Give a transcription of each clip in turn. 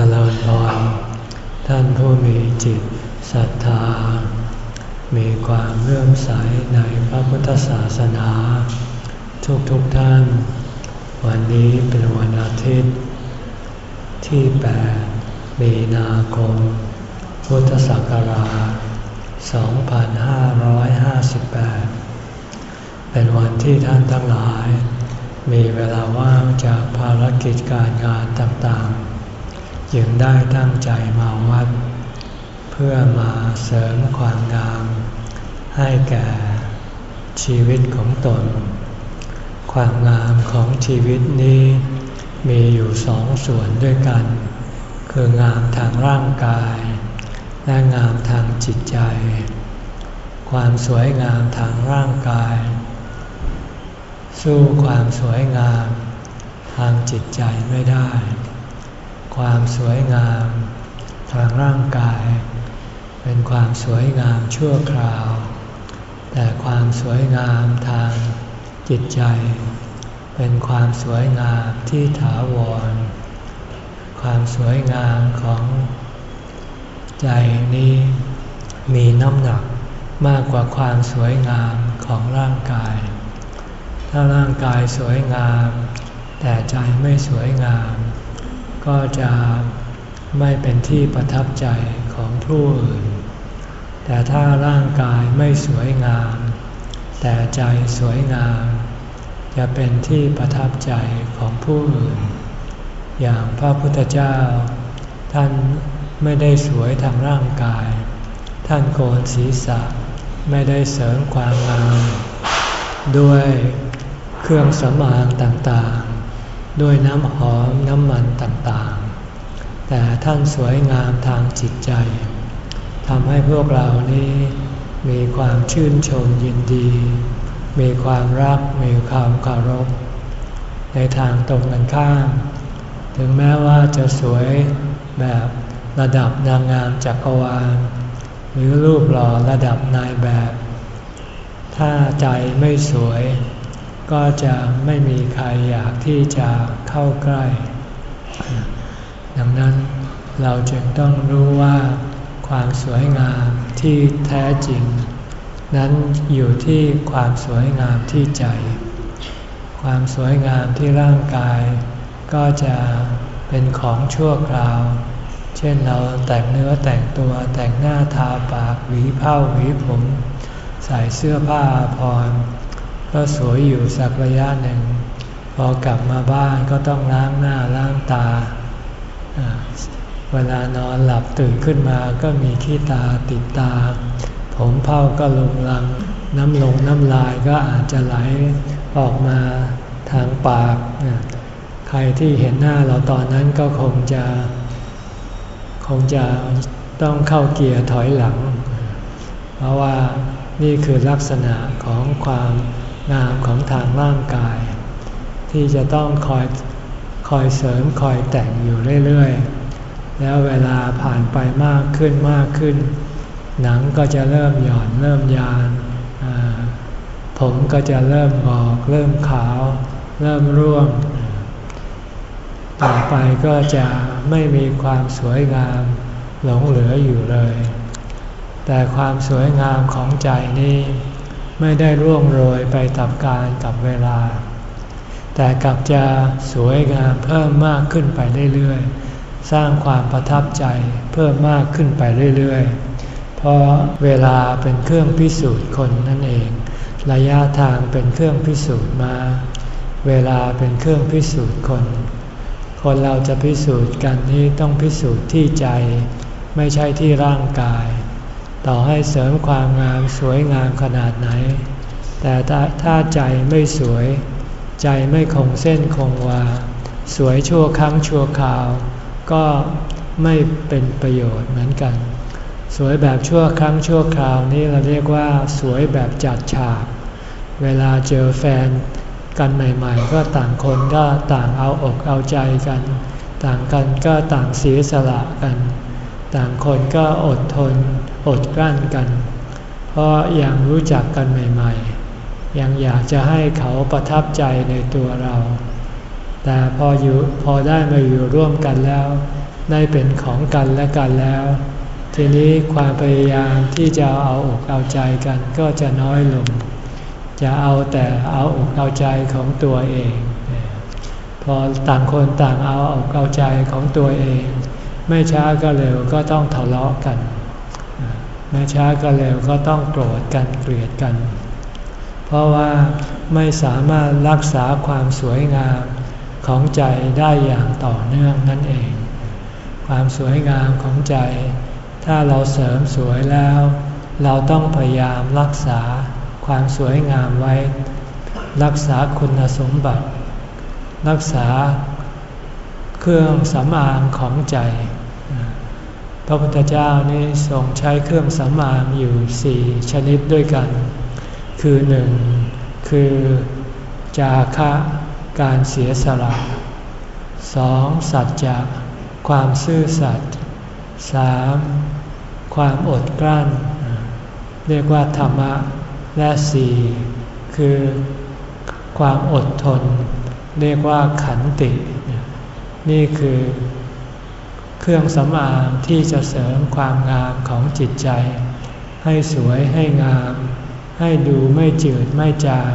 จริญพรท่านผู้มีจิตศรัทธา มีความเลื่อมใสในพระพุทธศาสนา ทุกทุกท่าน วันนี้เป็นวันอาทิตย์ ที่ 8 มีนาคม พุทธศักราช 2558 เป็นวันที่ท่านทั้งหลาย มีเวลาว่างจากภารกิจการงานต่างๆ จึงได้ตั้งใจมาวัด เพื่อมาเสริมความงาม ให้แก่ชีวิตของตน ความงามของชีวิตนี้มีอยู่สองส่วนด้วยกัน คืองามทางร่างกาย และงามทางจิตใจ ความสวยงามทางร่างกาย สู้ความสวยงามทางจิตใจไม่ได้ สวยงาม ทางร่างกาย เป็นความสวยงามชั่วคราว แต่ความสวยงามทางจิตใจ เป็นความสวยงามที่ถาวร ความสวยงามของใจนี้มีน้ำหนักมากกว่าความสวยงามของร่างกาย ถ้าร่างกายสวยงาม แต่ใจไม่สวยงาม ก็จะไม่เป็นที่ประทับใจของผู้อื่น แต่ถ้าร่างกายไม่สวยงาม แต่ใจสวยงาม จะเป็นที่ประทับใจของผู้อื่น อย่างพระพุทธเจ้า ท่านไม่ได้สวยทางร่างกาย ท่านโกนศีรษะไม่ได้เสริมความงาม ด้วยเครื่องสำอางต่าง ด้วยน้ำหอมน้ำมันต่างๆ แต่ท่านสวยงามทางจิตใจทำให้พวกเรานี้มีความชื่นชมยินดี มีความรักมีความเคารพ ในทางตรงกันข้าม ถึงแม้ว่าจะสวยแบบระดับนางงามจักรวาล หรือรูปหล่อระดับนายแบบ ถ้าใจไม่สวย ก็จะไม่มีใครอยากที่จะเข้าใกล้ ดังนั้นเราจึงต้องรู้ว่าความสวยงามที่แท้จริง นั้นอยู่ที่ความสวยงามที่ใจ ความสวยงามที่ร่างกาย ก็จะเป็นของชั่วคราว เช่นเราแต่งเนื้อแต่งตัวแต่งหน้าทาปากหวีเผ้าหวีผม ใส่เสื้อผ้าพร ก็สวยอยู่สักระยะหนึ่ง พอกลับมาบ้านก็ต้องล้างหน้าล้างตา เวลานอนหลับตื่นขึ้นมาก็มีขี้ตาติดตา ผมเผ้าก็ลงลัง น้ำลงน้ำลายก็อาจจะไหลออกมาทางปาก ใครที่เห็นหน้าเราตอนนั้นก็คงจะ คงจะต้องเข้าเกียร์ถอยหลัง เพราะว่านี่คือลักษณะของความ งามของทางร่างกาย ที่จะต้องคอยคอยเสริมคอยแต่งอยู่เรื่อยๆ แล้วเวลาผ่านไปมากขึ้นมากขึ้น หนังก็จะเริ่มหย่อนเริ่มยานผมก็จะเริ่มงอกเริ่มขาว เริ่มร่วง ต่อไปก็จะไม่มีความสวยงามหลงเหลืออยู่เลย แต่ความสวยงามของใจนี้ ไม่ได้ร่วงโรยไปกับการกับเวลา แต่กลับจะสวยงามเพิ่มมากขึ้นไปเรื่อยๆ สร้างความประทับใจเพิ่มมากขึ้นไปเรื่อยๆ เพราะเวลาเป็นเครื่องพิสูจน์คนนั่นเอง ระยะทางเป็นเครื่องพิสูจน์มา เวลาเป็นเครื่องพิสูจน์คน คนเราจะพิสูจน์กันนี้ต้องพิสูจน์ที่ใจ ไม่ใช่ที่ร่างกาย ต่อให้เสริมความงามสวยงามขนาดไหน แต่ถ้าใจไม่สวย ใจไม่คงเส้นคงวา สวยชั่วครั้งชั่วคราว ก็ไม่เป็นประโยชน์เหมือนกัน สวยแบบชั่วครั้งชั่วคราวนี้เราเรียกว่า สวยแบบจัดฉาก เวลาเจอแฟนกันใหม่ ๆ ก็ต่างคนก็ต่างเอาอกเอาใจกัน ต่างกันก็ต่างเสียสละกัน ต่างคนก็อดทน อดกลั้นกัน เพราะยังรู้จักกันใหม่ ๆ ยังอยากจะให้เขาประทับใจในตัวเรา แต่พออยู่พอได้มาอยู่ร่วมกันแล้ว ได้เป็นของกันและกันแล้ว ทีนี้ความพยายามที่จะเอาอกเอาใจกันก็จะน้อยลง จะเอาแต่เอาอกเอาใจของตัวเองพอต่างคนต่างเอาอกเอาใจของตัวเอง ไม่ช้าก็เร็วก็ต้องทะเลาะกัน ไม่ช้าก็เร็วก็ต้องโกรธกันเกลียดกัน เพราะว่าไม่สามารถรักษาความสวยงามของใจได้อย่างต่อเนื่องนั่นเอง ความสวยงามของใจ ถ้าเราเสริมสวยแล้ว เราต้องพยายามรักษาความสวยงามไว้ รักษาคุณสมบัติ รักษาเครื่องสำอางของใจ พระพุทธเจ้านี่ทรงใช้เครื่องสำอางอยู่สี่ชนิดด้วยกัน คือหนึ่งคือจาคะการเสียสละสองสัจจะความซื่อสัตย์สามความอดกลั้น เรียกว่าธรรมะและสี่คือความอดทน เรียกว่าขันติ นี่คือ เครื่องสำอางที่จะเสริมความงามของจิตใจ ให้สวยให้งาม ให้ดูไม่จืดไม่จาง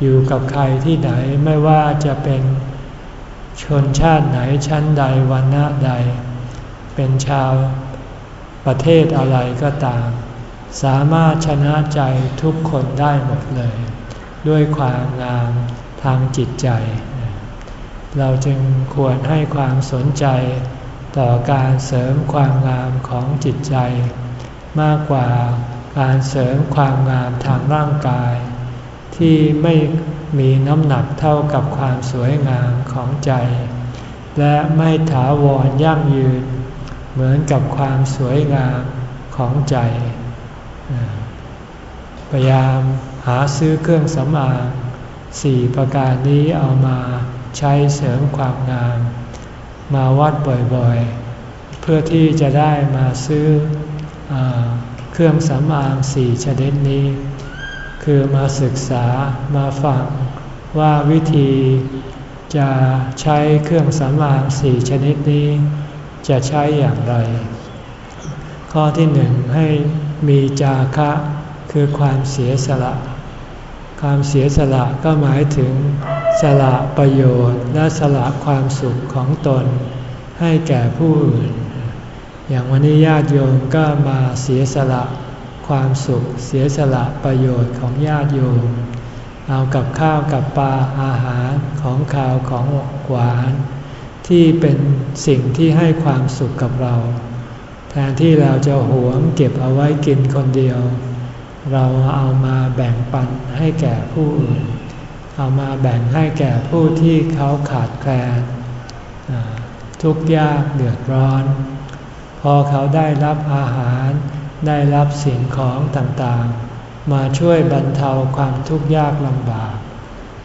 อยู่กับใครที่ไหนไม่ว่าจะเป็นชนชาติไหนชั้นใดวันณะใด เป็นชาวประเทศอะไรก็ตาม สามารถชนะใจทุกคนได้หมดเลย ด้วยความงามทางจิตใจ เราจึงควรให้ความสนใจ ต่อการเสริมความงามของจิตใจ มากกว่าการเสริมความงามทางร่างกาย ที่ไม่มีน้ำหนักเท่ากับความสวยงามของใจ และไม่ถาวรยั่งยืน เหมือนกับความสวยงามของใจพยายามหาซื้อเครื่องสำอางสี่ประการนี้เอามาใช้เสริมความงาม มาวัดบ่อยๆ เพื่อที่จะได้มาซื้ออเครื่องสำอางสี่ชนิดนี้ คือมาศึกษามาฟังว่าวิธีจะใช้เครื่องสำอางสี่ชนิดนี้ จะใช้อย่างไร ข้อที่หนึ่งให้มีจาคะคือความเสียสละ ความเสียสละก็หมายถึงสละประโยชน์และสละความสุขของตน ให้แก่ผู้อื่น อย่างวันนี้ญาติโยมก็มาเสียสละความสุข เสียสละประโยชน์ของญาติโยม เอากับข้าวกับปลาอาหารของข้าวของหวาน ที่เป็นสิ่งที่ให้ความสุขกับเรา แทนที่เราจะหวงเก็บเอาไว้กินคนเดียว เราเอามาแบ่งปันให้แก่ผู้อื่น เอามาแบ่งให้แก่ผู้ที่เขาขาดแคลนทุกข์ยากเดือดร้อน พอเขาได้รับอาหาร ได้รับสิ่งของต่างๆ มาช่วยบรรเทาความทุกข์ยากลำบาก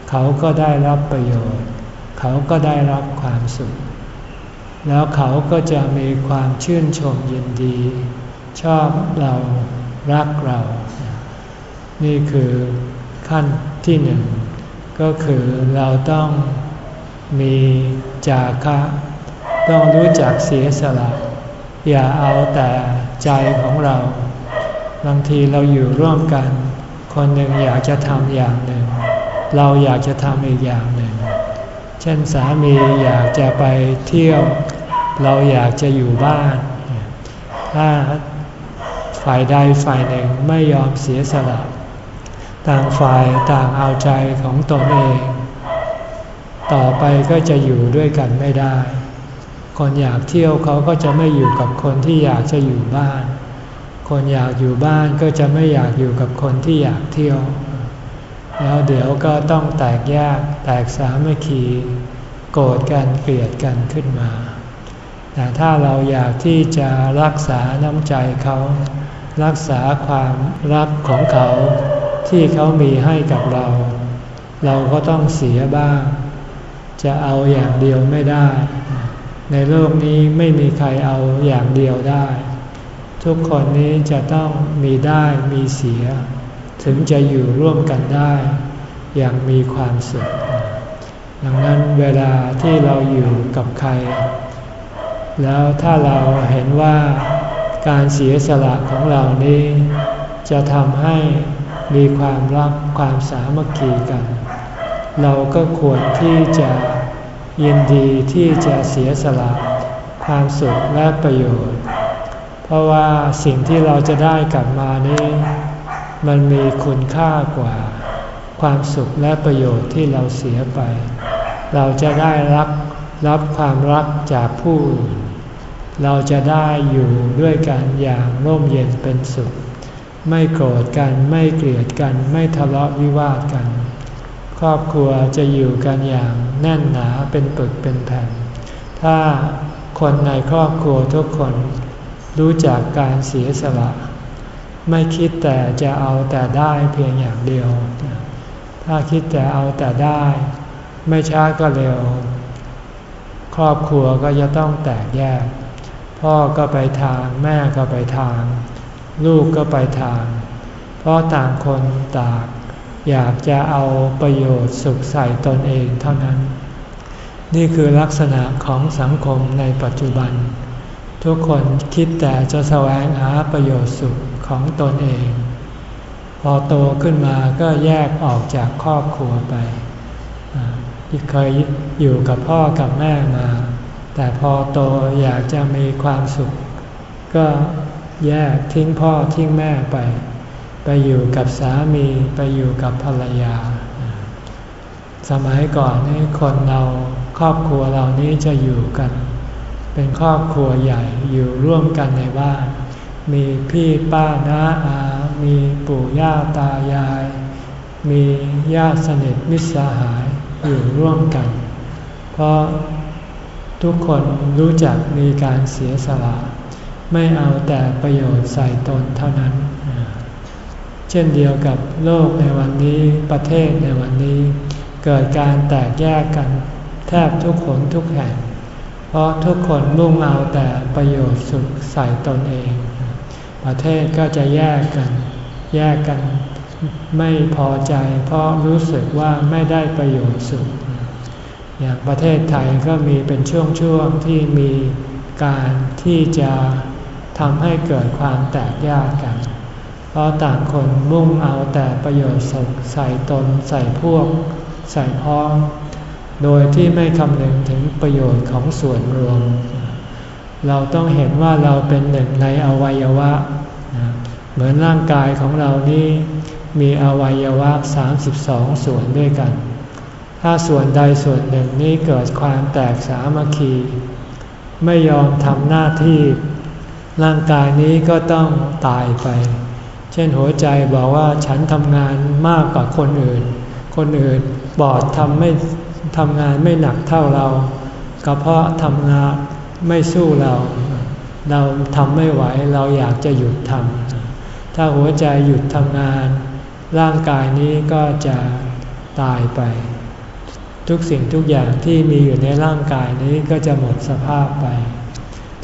เขาก็ได้รับประโยชน์ เขาก็ได้รับความสุข แล้วเขาก็จะมีความชื่นชมยินดี ชอบเรารักเรา นี่คือขั้นที่หนึ่ง ก็คือเราต้องมีจาคะ ต้องรู้จักเสียสละ อย่าเอาแต่ใจของเรา บางทีเราอยู่ร่วมกัน คนหนึ่งอยากจะทำอย่างหนึ่ง เราอยากจะทำอีกอย่างหนึ่ง เช่นสามีอยากจะไปเที่ยว เราอยากจะอยู่บ้าน ถ้าฝ่ายใดฝ่ายหนึ่งไม่ยอมเสียสละ ต่างฝ่ายต่างเอาใจของตนเอง ต่อไปก็จะอยู่ด้วยกันไม่ได้ คนอยากเที่ยวเขาก็จะไม่อยู่กับคนที่อยากจะอยู่บ้าน คนอยากอยู่บ้านก็จะไม่อยากอยู่กับคนที่อยากเที่ยว แล้วเดี๋ยวก็ต้องแตกแยกแตกสามัคคีโกรธกันเกลียดกันขึ้นมา แต่ถ้าเราอยากที่จะรักษาน้ำใจเขา รักษาความรักของเขา ที่เขามีให้กับเรา เราก็ต้องเสียบ้าง จะเอาอย่างเดียวไม่ได้ ในโลกนี้ไม่มีใครเอาอย่างเดียวได้ ทุกคนนี้จะต้องมีได้มีเสีย ถึงจะอยู่ร่วมกันได้ อย่างมีความสุข ดังนั้นเวลาที่เราอยู่กับใคร แล้วถ้าเราเห็นว่าการเสียสละของเรานี้ จะทำให้ มีความรักความสามัคคีกัน เราก็ควรที่จะยินดีที่จะเสียสละความสุขและประโยชน์ เพราะว่าสิ่งที่เราจะได้กลับมานี้ มันมีคุณค่ากว่า ความสุขและประโยชน์ที่เราเสียไป เราจะได้รับรับความรักจากผู้ เราจะได้อยู่ด้วยกันอย่างร่มเย็นเป็นสุข ไม่โกรธกันไม่เกลียดกันไม่ทะเลาะวิวาทกัน ครอบครัวจะอยู่กันอย่างแน่นหนาเป็นปึกเป็นแผ่น ถ้าคนในครอบครัวทุกคนรู้จักการเสียสละ ไม่คิดแต่จะเอาแต่ได้เพียงอย่างเดียว ถ้าคิดแต่เอาแต่ได้ ไม่ช้าก็เร็ว ครอบครัวก็จะต้องแตกแยก พ่อก็ไปทางแม่ก็ไปทาง ลูกก็ไปทาง เพราะต่างคนต่างอยากจะเอาประโยชน์สุขใส่ตนเองเท่านั้น นี่คือลักษณะของสังคมในปัจจุบัน ทุกคนคิดแต่จะแสวงหาประโยชน์สุขของตนเอง พอโตขึ้นมาก็แยกออกจากครอบครัวไปที่เคยอยู่กับพ่อกับแม่มา แต่พอโตอยากจะมีความสุข ก็ แยกทิ้งพ่อทิ้งแม่ไป ไปอยู่กับสามีไปอยู่กับภรรยา สมัยก่อนนี่คนเราครอบครัวเหล่านี้จะอยู่กัน เป็นครอบครัวใหญ่อยู่ร่วมกันในบ้าน มีพี่ป้าน้าอา มีปู่ย่าตายาย มีญาติสนิทมิตรสหายอยู่ร่วมกัน เพราะทุกคนรู้จักมีการเสียสละ ไม่เอาแต่ประโยชน์ใส่ตนเท่านั้น เช่นเดียวกับโลกในวันนี้ประเทศในวันนี้ เกิดการแตกแยกกันแทบทุกคนทุกแห่ง เพราะทุกคนมุ่งเอาแต่ประโยชน์สุขใส่ตนเอง ประเทศก็จะแยกกัน แยกกันไม่พอใจ เพราะรู้สึกว่าไม่ได้ประโยชน์สุข อย่างประเทศไทยก็มีเป็นช่วงๆที่มีการที่จะ ทำให้เกิดความแตกแยกกัน เพราะต่างคนมุ่งเอาแต่ประโยชน์สุขใส่ตนใส่พวก ใส่พ้อง โดยที่ไม่คำนึงถึงประโยชน์ของส่วนรวม เราต้องเห็นว่าเราเป็นหนึ่งในอวัยวะ เหมือนร่างกายของเรานี่มีอวัยวะ 32 ส่วนด้วยกัน ถ้าส่วนใดส่วนหนึ่งนี้เกิดความแตกสามัคคี ไม่ยอมทำหน้าที่ ร่างกายนี้ก็ต้องตายไป เช่นหัวใจบอกว่าฉันทำงานมากกว่าคนอื่น คนอื่นบอดทำไม่ทำงานไม่หนักเท่าเราก็เพาะทำงานไม่สู้เรา เราทำไม่ไหวเราอยากจะหยุดทำถ้าหัวใจหยุดทำงาน ร่างกายนี้ก็จะตายไป ทุกสิ่งทุกอย่างที่มีอยู่ในร่างกายนี้ก็จะหมดสภาพไป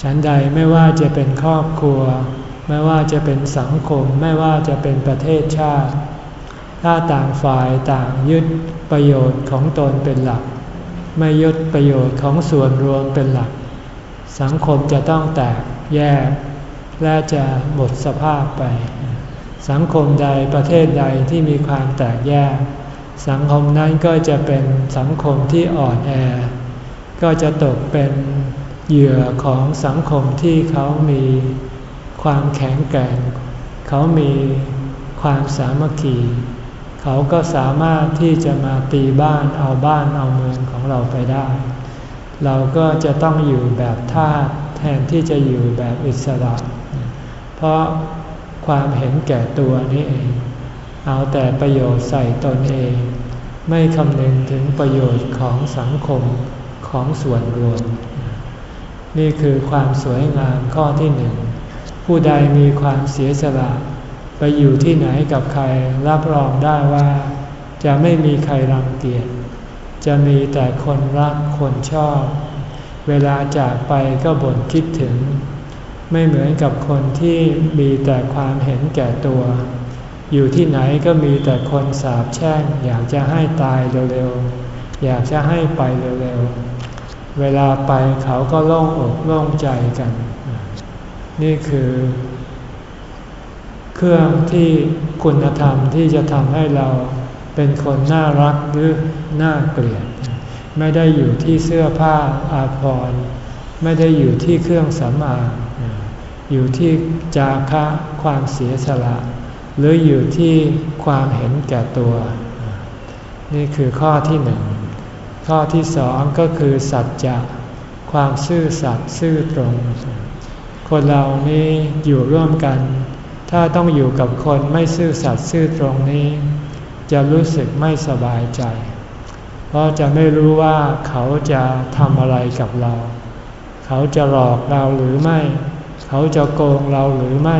ฉันใดไม่ว่าจะเป็นครอบครัว ไม่ว่าจะเป็นสังคม ไม่ว่าจะเป็นประเทศชาติ ถ้าต่างฝ่ายต่างยึดประโยชน์ของตนเป็นหลัก ไม่ยึดประโยชน์ของส่วนรวมเป็นหลัก สังคมจะต้องแตกแยก และจะหมดสภาพไป สังคมใดประเทศใดที่มีความแตกแยก สังคมนั้นก็จะเป็นสังคมที่อ่อนแอ ก็จะตกเป็น เหยื่อของสังคมที่เขามีความแข็งแกร่ง เขามีความสามัคคีเขาก็สามารถที่จะมาตีบ้านเอาบ้านเอาเมืองของเราไปได้ เราก็จะต้องอยู่แบบทาสแทนที่จะอยู่แบบอิสระ เพราะความเห็นแก่ตัวนี้เอง เอาแต่ประโยชน์ใส่ตนเอง ไม่คำนึงถึงประโยชน์ของสังคมของส่วนรวม นี่คือความสวยงามข้อที่หนึ่ง ผู้ใดมีความเสียสละ ไปอยู่ที่ไหนกับใครรับรองได้ว่า จะไม่มีใครรังเกียจ จะมีแต่คนรักคนชอบ เวลาจากไปก็บ่นคิดถึง ไม่เหมือนกับคนที่มีแต่ความเห็นแก่ตัว อยู่ที่ไหนก็มีแต่คนสาบแช่งอยากจะให้ตายเร็วๆ อยากจะให้ไปเร็วๆ เวลาไปเขาก็โล่งอกโล่งใจกัน นี่คือเครื่องที่คุณธรรมที่จะทำให้เราเป็นคนน่ารักหรือน่าเกลียด ไม่ได้อยู่ที่เสื้อผ้าอาภรณ์ไม่ได้อยู่ที่เครื่องสำอางอยู่ที่จาคะความเสียสละ หรืออยู่ที่ความเห็นแก่ตัว นี่คือข้อที่หนึ่ง ข้อที่สองก็คือสัจจะความซื่อสัตย์ซื่อตรง คนเรานี้อยู่ร่วมกัน ถ้าต้องอยู่กับคนไม่ซื่อสัตย์ซื่อตรงนี้ จะรู้สึกไม่สบายใจ เพราะจะไม่รู้ว่าเขาจะทำอะไรกับเรา เขาจะหลอกเราหรือไม่ เขาจะโกงเราหรือไม่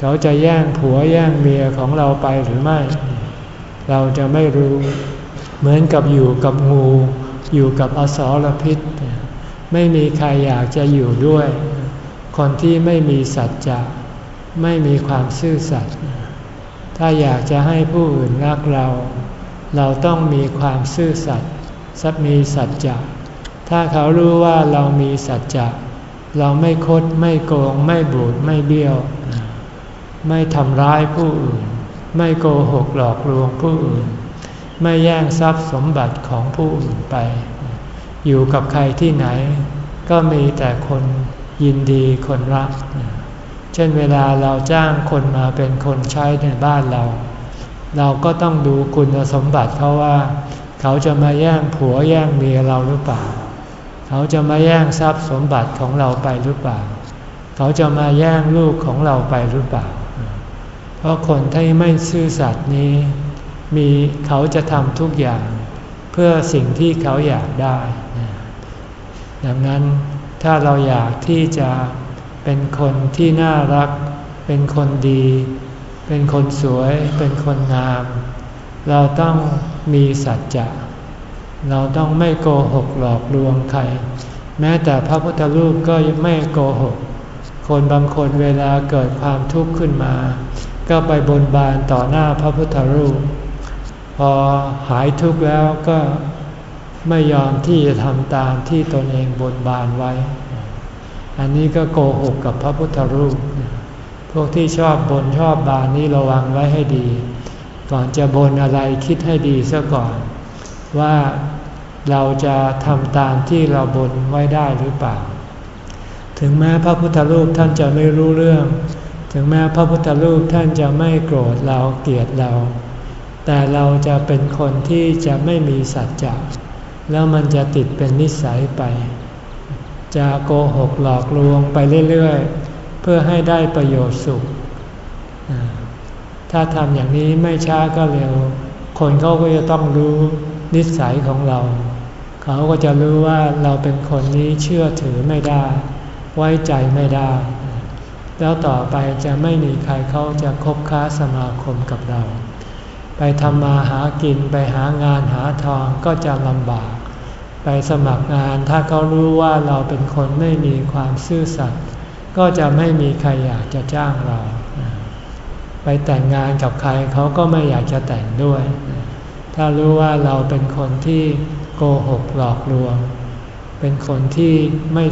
เขาจะแย่งผัวแย่งเมียของเราไปหรือไม่ เราจะไม่รู้ เหมือนกับอยู่กับงู อยู่กับอสรพิษ ไม่มีใครอยากจะอยู่ด้วย คนที่ไม่มีสัจจะ ไม่มีความซื่อสัตย์ถ้าอยากจะให้ผู้อื่นรักเรา เราต้องมีความซื่อสัตย์สัมีสัจจะ ถ้าเขารู้ว่าเรามีสัจจะ เราไม่คดไม่โกง ไม่บูดไม่เบี้ยว ไม่ทำร้ายผู้อื่น ไม่โกหกหลอกลวงผู้อื่น ไม่แย่งทรัพย์สมบัติของผู้อื่นไป อยู่กับใครที่ไหน ก็มีแต่คนยินดีคนรัก เช่นเวลาเราจ้างคนมาเป็นคนใช้ในบ้านเรา เราก็ต้องดูคุณสมบัติเขาว่า เขาจะมาแย่งผัวแย่งเมียเราหรือเปล่า เขาจะมาแย่งทรัพย์สมบัติของเราไปหรือเปล่า เขาจะมาแย่งลูกของเราไปหรือเปล่า เพราะคนที่ไม่ซื่อสัตย์นี้ มีเขาจะทำทุกอย่าง เพื่อสิ่งที่เขาอยากได้ ดังนั้นถ้าเราอยากที่จะเป็นคนที่น่ารัก เป็นคนดี เป็นคนสวย เป็นคนงาม เราต้องมีสัจจะ เราต้องไม่โกหกหลอกลวงใคร แม้แต่พระพุทธรูปก็ไม่โกหก คนบางคนเวลาเกิดความทุกข์ขึ้นมา ก็ไปบนบานต่อหน้าพระพุทธรูป พอหายทุกข์แล้วก็ไม่ยอมที่จะทำตามที่ตนเองบนบานไว้ อันนี้ก็โกหกกับพระพุทธรูป พวกที่ชอบบนชอบบานนี้ระวังไว้ให้ดี ก่อนจะบนอะไรคิดให้ดีซะก่อน ว่าเราจะทำตามที่เราบนไว้ได้หรือเปล่า ถึงแม้พระพุทธรูปท่านจะไม่รู้เรื่อง ถึงแม้พระพุทธรูปท่านจะไม่โกรธเราเกลียดเรา แต่เราจะเป็นคนที่จะไม่มีสัจจะแล้วมันจะติดเป็นนิสัยไป จะโกหกหลอกลวงไปเรื่อยๆ เพื่อให้ได้ประโยชน์สุข ถ้าทำอย่างนี้ไม่ช้าก็เร็ว คนเขาก็จะต้องรู้นิสัยของเรา เขาก็จะรู้ว่าเราเป็นคนนี้เชื่อถือไม่ได้ ไว้ใจไม่ได้ แล้วต่อไปจะไม่มีใครเขาจะคบค้าสมาคมกับเรา ไปทำมาหากินไปหางานหาทองก็จะลำบาก ไปสมัครงานถ้าเขารู้ว่าเราเป็นคนไม่มีความซื่อสัตย์ก็จะไม่มีใครอยากจะจ้างเรา ไปแต่งงานกับใครเขาก็ไม่อยากจะแต่งด้วย ถ้ารู้ว่าเราเป็นคนที่โกหกหลอกลวง เป็นคนที่ไม่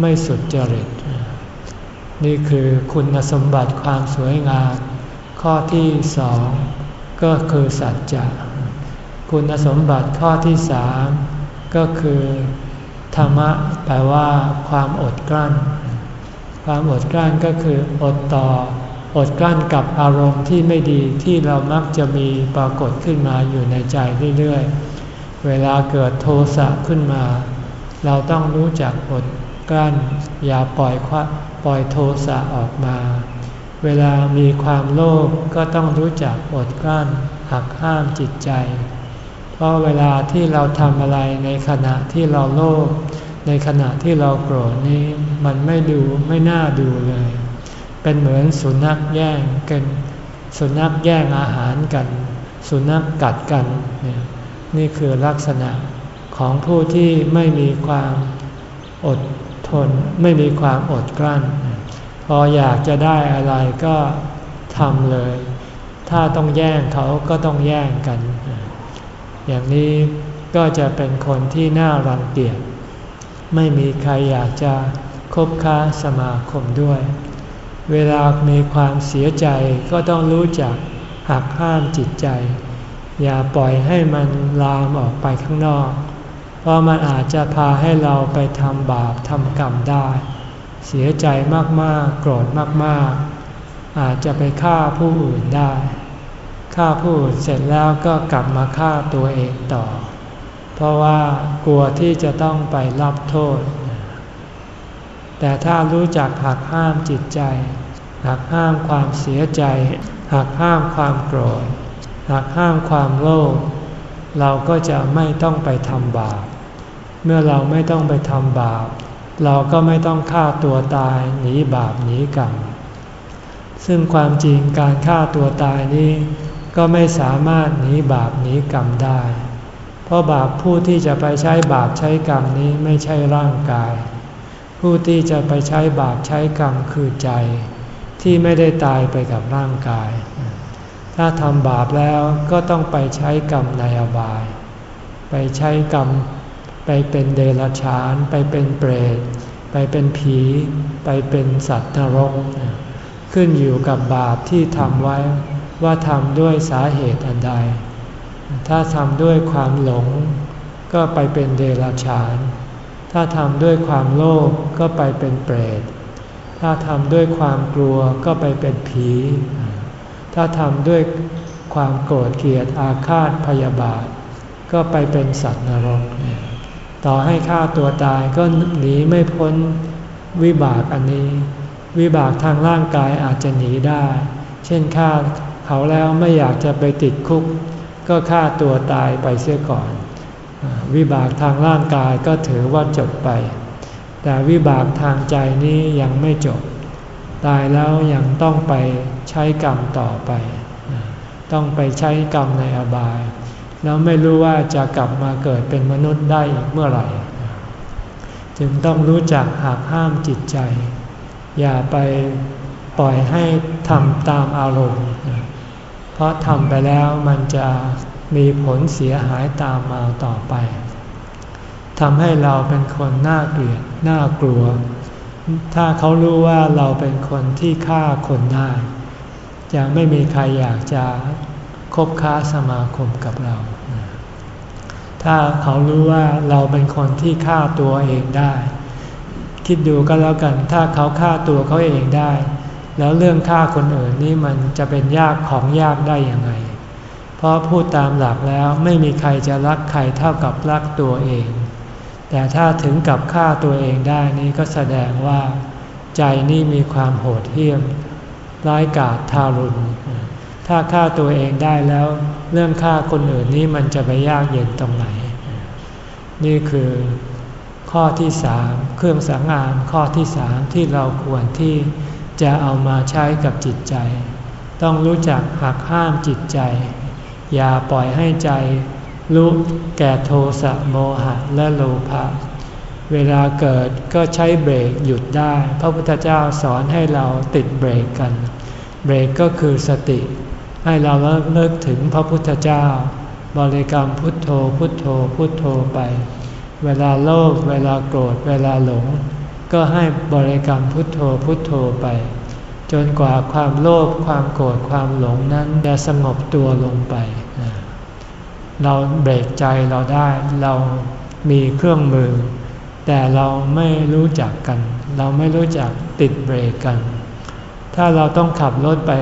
ไม่สุดจริต นี่คือคุณสมบัติความสวยงามข้อที่สอง ก็คือสัจจะ คุณสมบัติข้อที่สามก็คือ ธรรมะแปลว่า ความอดกลั้น ความอดกลั้นก็คืออดต่อ อดกลั้นกับอารมณ์ที่ไม่ดีที่เรามักจะมีปรากฏขึ้นมาอยู่ในใจเรื่อยๆ เวลาเกิดโทสะขึ้นมา เราต้องรู้จักอดกลั้น อย่าปล่อยปล่อยโทสะออกมา เวลามีความโลภก็ต้องรู้จักอดกลั้นหักห้ามจิตใจ เพราะเวลาที่เราทำอะไรในขณะที่เราโลภในขณะที่เราโกรธนี้มันไม่ดูไม่น่าดูเลย เป็นเหมือนสุนัขแย่งกันสุนัขแย่งอาหารกัน สุนัขกัดกันเนี่ยนี่คือลักษณะของผู้ที่ไม่มีความอดทน ไม่มีความอดกลั้น พออยากจะได้อะไรก็ทำเลย ถ้าต้องแย่งเขาก็ต้องแย่งกัน อย่างนี้ก็จะเป็นคนที่น่ารังเกียจ ไม่มีใครอยากจะคบค้าสมาคมด้วย เวลามีความเสียใจก็ต้องรู้จักหักห้ามจิตใจ อย่าปล่อยให้มันลามออกไปข้างนอก เพราะมันอาจจะพาให้เราไปทำบาปทำกรรมได้ เสียใจมากๆ โกรธมากๆ อาจจะไปฆ่าผู้อื่นได้ ฆ่าผู้อื่นเสร็จแล้วก็กลับมาฆ่าตัวเองต่อ เพราะว่ากลัวที่จะต้องไปรับโทษ แต่ถ้ารู้จักหักห้ามจิตใจ หักห้ามความเสียใจ หักห้ามความโกรธ หักห้ามความโลภ เราก็จะไม่ต้องไปทำบาป เมื่อเราไม่ต้องไปทำบาป เราก็ไม่ต้องฆ่าตัวตายหนีบาปหนีกรรม ซึ่งความจริงการฆ่าตัวตายนี้ก็ไม่สามารถหนีบาปหนีกรรมได้ เพราะบาปผู้ที่จะไปใช้บาปใช้กรรมนี้ไม่ใช่ร่างกาย ผู้ที่จะไปใช้บาปใช้กรรมคือใจ ที่ไม่ได้ตายไปกับร่างกาย ถ้าทำบาปแล้วก็ต้องไปใช้กรรมในอบาย ไปใช้กรรม ไปเป็นเดรัจฉาน ไปเป็นเปรต ไปเป็นผี ไปเป็นสัตว์นรก ขึ้นอยู่กับบาปที่ทำไว้ว่าทำด้วยสาเหตุอันใด ถ้าทำด้วยความหลง ก็ไปเป็นเดรัจฉาน ถ้าทำด้วยความโลภก็ไปเป็นเปรต ถ้าทำด้วยความกลัวก็ไปเป็นผี ถ้าทำด้วยความโกรธเกลียดอาฆาตพยาบาท ก็ไปเป็นสัตว์นรก ต่อให้ฆ่าตัวตายก็หนีไม่พ้นวิบากอันนี้ วิบากทางร่างกายอาจจะหนีได้ เช่นฆ่าเขาแล้วไม่อยากจะไปติดคุก ก็ฆ่าตัวตายไปเสียก่อน วิบากทางร่างกายก็ถือว่าจบไป แต่วิบากทางใจนี้ยังไม่จบ ตายแล้วยังต้องไปใช้กรรมต่อไป ต้องไปใช้กรรมในอบาย แล้วไม่รู้ว่าจะกลับมาเกิดเป็นมนุษย์ได้อีกเมื่อไหร่ จึงต้องรู้จักหักห้ามจิตใจ อย่าไปปล่อยให้ทำตามอารมณ์ เพราะทำไปแล้วมันจะมีผลเสียหายตามมาต่อไปทำให้เราเป็นคนน่าเกลียดน่ากลัว ถ้าเขารู้ว่าเราเป็นคนที่ฆ่าคนได้จะไม่มีใครอยากจะ คบค้าสมาคมกับเรา ถ้าเขารู้ว่าเราเป็นคนที่ฆ่าตัวเองได้ คิดดูก็แล้วกัน ถ้าเขาฆ่าตัวเขาเองได้ แล้วเรื่องฆ่าคนอื่นนี่มันจะเป็นยากของยากได้ยังไง เพราะพูดตามหลักแล้วไม่มีใครจะรักใครเท่ากับรักตัวเอง แต่ถ้าถึงกับฆ่าตัวเองได้นี่ก็แสดงว่า ใจนี่มีความโหดเหี้ยมร้ายกาจทารุณ ถ้าฆ่าตัวเองได้แล้ว เรื่องฆ่าคนอื่นนี่มันจะไปยากเย็นตรงไหน นี่คือข้อที่สามเครื่องสังอามข้อที่สามที่เราควรที่จะเอามาใช้กับจิตใจ ต้องรู้จักหักห้ามจิตใจ อย่าปล่อยให้ใจรู้แก่โทสะโมหะและโลภะเวลาเกิดก็ใช้เบรกหยุดได้ พระพุทธเจ้าสอนให้เราติดเบรกกัน เบรกก็คือสติ ให้เราเลิกถึงพระพุทธเจ้า บริกรรมพุทโธพุทโธพุทโธไป เวลาโลภเวลาโกรธเวลาหลง ก็ให้บริกรรมพุทโธพุทโธไป จนกว่าความโลภความโกรธความหลงนั้นจะสงบตัวลงไป เราเบรกใจเราได้เรามีเครื่องมือ แต่เราไม่รู้จักกัน เราไม่รู้จักติดเบรกกัน ถ้าเราต้องขับรถไป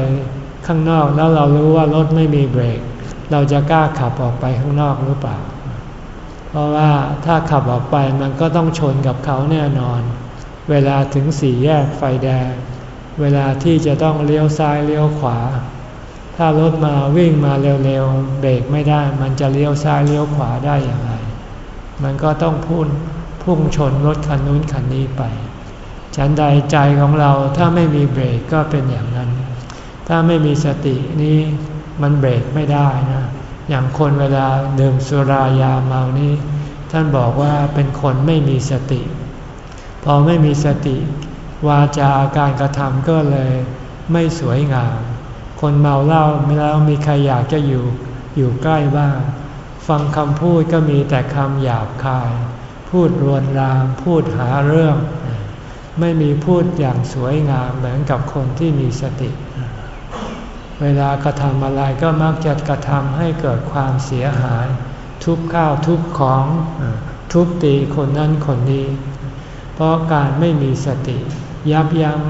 ข้างนอกแล้วเรารู้ว่ารถไม่มีเบรก เราจะกล้าขับออกไปข้างนอกหรือเปล่า เพราะว่าถ้าขับออกไปมันก็ต้องชนกับเขาแน่นอน เวลาถึงสี่แยกไฟแดง เวลาที่จะต้องเลี้ยวซ้ายเลี้ยวขวา ถ้ารถมาวิ่งมาเร็วๆเบรกไม่ได้ มันจะเลี้ยวซ้ายเลี้ยวขวาได้อย่างไร มันก็ต้องพุ่งพุ่งชนรถคันนู้นคันนี้ไป ฉันใดใจของเราถ้าไม่มีเบรกก็เป็นอย่างนั้น ถ้าไม่มีสตินี้มันเบรกไม่ได้นะ อย่างคนเวลาดื่มสุรายาเมานี้ ท่านบอกว่าเป็นคนไม่มีสติ พอไม่มีสติ วาจาการกระทำก็เลยไม่สวยงาม คนเมาเหล้าไม่แล้วมีใครอยากจะอยู่อยู่ใกล้บ้าง ฟังคำพูดก็มีแต่คำหยาบคายพพูดรวนราม พูดหาเรื่อง ไม่มีพูดอย่างสวยงามเหมือนกับคนที่มีสติ เวลากระทำอะไรก็มักจะกระทำให้เกิดความเสียหาย ทุบข้าวทุบของทุบตีคนนั้นคนนี้ เพราะการไม่มีสติ ยับยั้ง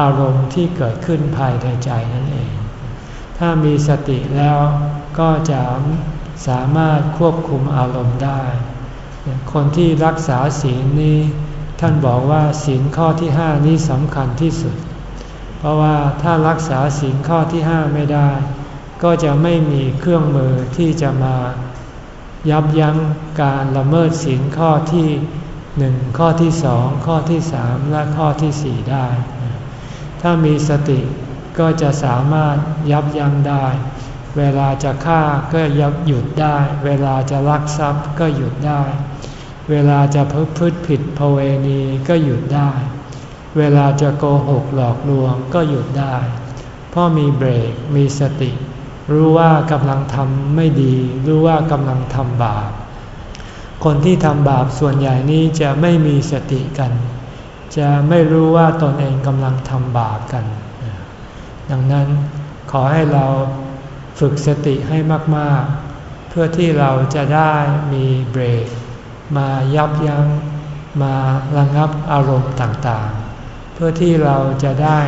อารมณ์ที่เกิดขึ้นภายในใจนั่นเอง ถ้ามีสติแล้วก็จะสามารถควบคุมอารมณ์ได้ คนที่รักษาศีลนี้ ท่านบอกว่าศีลข้อที่ห้านี้สำคัญที่สุด ราะว่าถ้ารักษาศีลข้อที่ห้าไม่ได้ ก็จะไม่มีเครื่องมือที่จะมายับยั้งการละเมิดศีลข้อที่หนึ่งข้อที่สองข้อที่สามและข้อที่สี่ได้ ถ้ามีสติก็จะสามารถยับยั้งได้ เวลาจะฆ่าก็ยับหยุดได้ เวลาจะลักทรัพย์ก็หยุดได้ เวลาจะพพฤติผิดภเวณีก็หยุดได้ เวลาจะโกหกหลอกลวงก็หยุดได้ เพราะมีเบรกมีสติ รู้ว่ากำลังทำไม่ดี รู้ว่ากำลังทำบาป คนที่ทำบาปส่วนใหญ่นี้จะไม่มีสติกัน จะไม่รู้ว่าตนเองกำลังทำบาปกัน ดังนั้นขอให้เราฝึกสติให้มาก ๆ เพื่อที่เราจะได้มีเบรก มายับยัง้ง มาระงับอารมณ์ต่างๆ เพื่อที่เราจะได้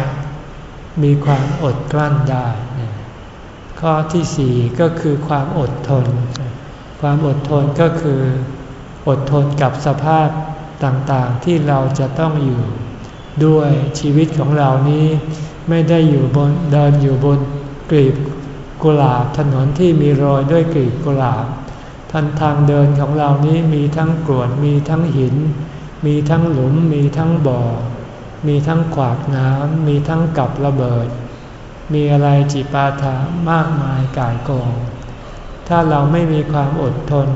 มีความอดกลั้นได้ ข้อที่สี่ก็คือความอดทน ความอดทนก็คืออดทนกับสภาพต่างๆที่เราจะต้องอยู่ ด้วยชีวิตของเรานี้ไม่ได้อยู่บนเดินอยู่บนกลีบกุหลาบถนนที่มีรอยด้วยกลีบกุหลาบทันทางเดินของเรานี้มีทั้งกรวดมีทั้งหิน มีทั้งหลุมมีทั้งบ่อ มีทั้งขวากน้ำมีทั้งกับระเบิด มีอะไรจิปาถามากมายกายกอง ถ้าเราไม่มีความอดทน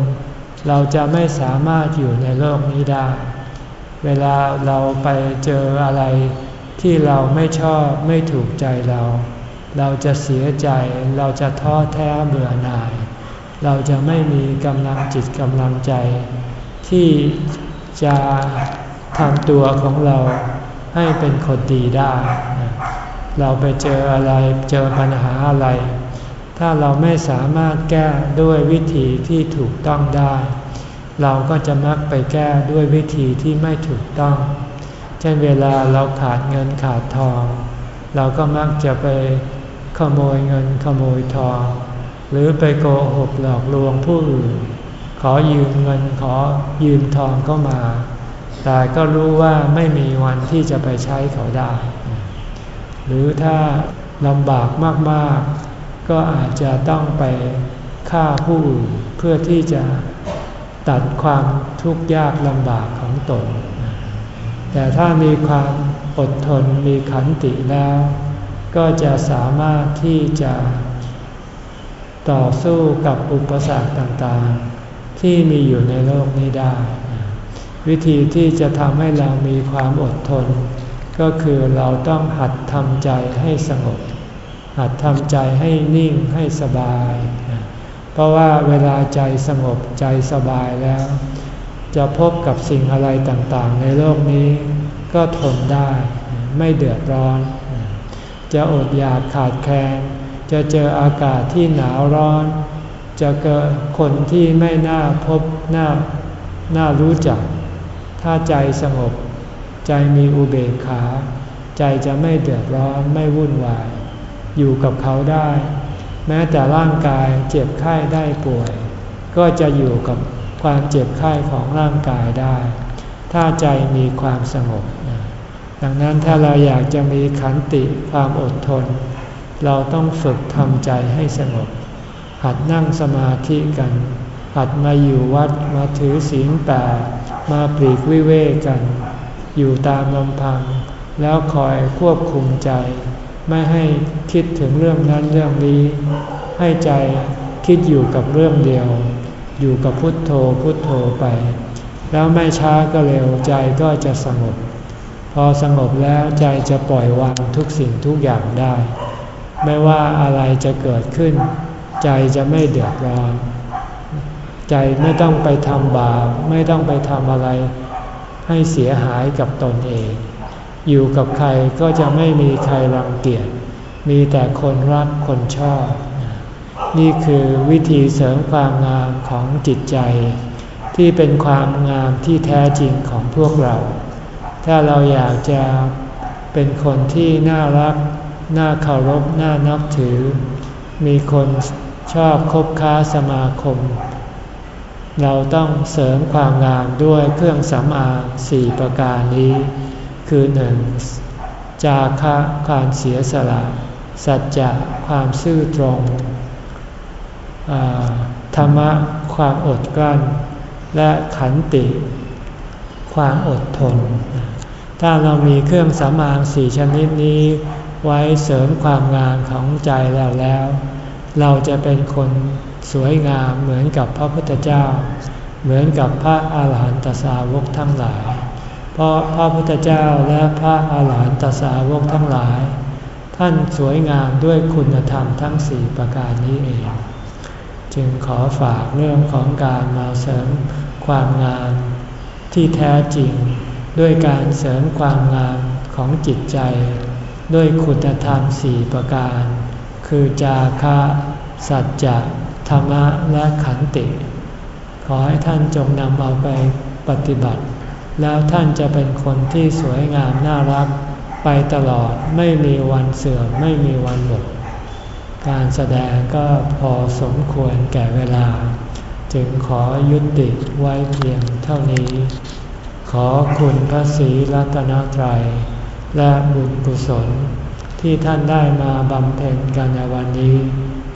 เราจะไม่สามารถอยู่ในโลกนี้ได้ เวลาเราไปเจออะไรที่เราไม่ชอบไม่ถูกใจเรา เราจะเสียใจเราจะท้อแท้เบื่อหน่าย เราจะไม่มีกำลังจิตกำลังใจ ที่จะทำตัวของเรา ให้เป็นคนดีได้ เราไปเจออะไรเจอปัญหาอะไร ถ้าเราไม่สามารถแก้ด้วยวิธีที่ถูกต้องได้ เราก็จะมักไปแก้ด้วยวิธีที่ไม่ถูกต้อง เช่นเวลาเราขาดเงินขาดทอง เราก็มักจะไปขโมยเงินขโมยทอง หรือไปโกหกหลอกลวงผู้อื่น ขอยืมเงินขอยืมทองก็มา แต่ก็รู้ว่าไม่มีวันที่จะไปใช้เขาได้ หรือถ้าลำบากมากๆ ก็อาจจะต้องไปฆ่าผู้อื่นเพื่อที่จะตัดความทุกข์ยากลำบากของตน แต่ถ้ามีความอดทนมีขันติแล้ว ก็จะสามารถที่จะต่อสู้กับอุปสรรคต่างๆ ที่มีอยู่ในโลกนี้ได้ วิธีที่จะทำให้เรามีความอดทน ก็คือเราต้องหัดทำใจให้สงบ หัดทำใจให้นิ่งให้สบาย เพราะว่าเวลาใจสงบใจสบายแล้ว จะพบกับสิ่งอะไรต่างๆ ในโลกนี้ ก็ทนได้ไม่เดือดร้อน จะอดอยากขาดแคลนจะเจออากาศที่หนาวร้อน จะเกิดคนที่ไม่น่าพบน่าน่ารู้จัก ถ้าใจสงบ ใจมีอุเบกขา ใจจะไม่เดือดร้อนไม่วุ่นวาย อยู่กับเขาได้ แม้แต่ร่างกายเจ็บไข้ได้ป่วย ก็จะอยู่กับความเจ็บไข้ของร่างกายได้ ถ้าใจมีความสงบ ดังนั้นถ้าเราอยากจะมีขันติความอดทน เราต้องฝึกทำใจให้สงบ หัดนั่งสมาธิกัน หัดมาอยู่วัดมาถือศีลแปด มาปลีกวิเวกกัน อยู่ตามลำพัง แล้วคอยควบคุมใจ ไม่ให้คิดถึงเรื่องนั้นเรื่องนี้ ให้ใจคิดอยู่กับเรื่องเดียว อยู่กับพุทโธพุทโธไป แล้วไม่ช้าก็เร็วใจก็จะสงบ พอสงบแล้วใจจะปล่อยวางทุกสิ่งทุกอย่างได้ ไม่ว่าอะไรจะเกิดขึ้น ใจจะไม่เดือดร้อน ใจไม่ต้องไปทำบาปไม่ต้องไปทำอะไร ให้เสียหายกับตนเอง อยู่กับใครก็จะไม่มีใครรังเกียจมีแต่คนรักคนชอบ นี่คือวิธีเสริมความงามของจิตใจ ที่เป็นความงามที่แท้จริงของพวกเรา ถ้าเราอยากจะเป็นคนที่น่ารัก น่าเคารพ น่านับถือ มีคนชอบคบค้าสมาคม เราต้องเสริมความงามด้วยเครื่องสำอางสี่ประการนี้ คือหนึ่งจาคะความเสียสละ สัจจะความซื่อตรงธรรมะความอดกลั้น และขันติ ความอดทน ถ้าเรามีเครื่องสำอางสี่ชนิดนี้ ไว้เสริมความงามของใจเราแล้ว เราจะเป็นคน สวยงามเหมือนกับพระพุทธเจ้า เหมือนกับพระอาหารหันตสาวกทั้งหลาย เพราะพระพุทธเจ้าและพระอาหารหันตสาวกทั้งหลาย ท่านสวยงามด้วยคุณธรรมทั้งสี่ประการนี้เอง จึงขอฝากเรื่องของการมาเสริมความงามที่แท้จริงด้วยการเสริมความงามของจิตใจ ด้วยคุณธรรมสี่ประการ คือจาคะ สัจจะ ธรรมะและขันติ ขอให้ท่านจงนำเอาไปปฏิบัติ แล้วท่านจะเป็นคนที่สวยงามน่ารักไปตลอดไม่มีวันเสื่อมไม่มีวันหมด การแสดงก็พอสมควรแก่เวลา จึงขอยุติไว้เพียงเท่านี้ ขอคุณพระศรีรัตนตรัย และบุญกุศลที่ท่านได้มาบำเพ็ญกันในวันนี้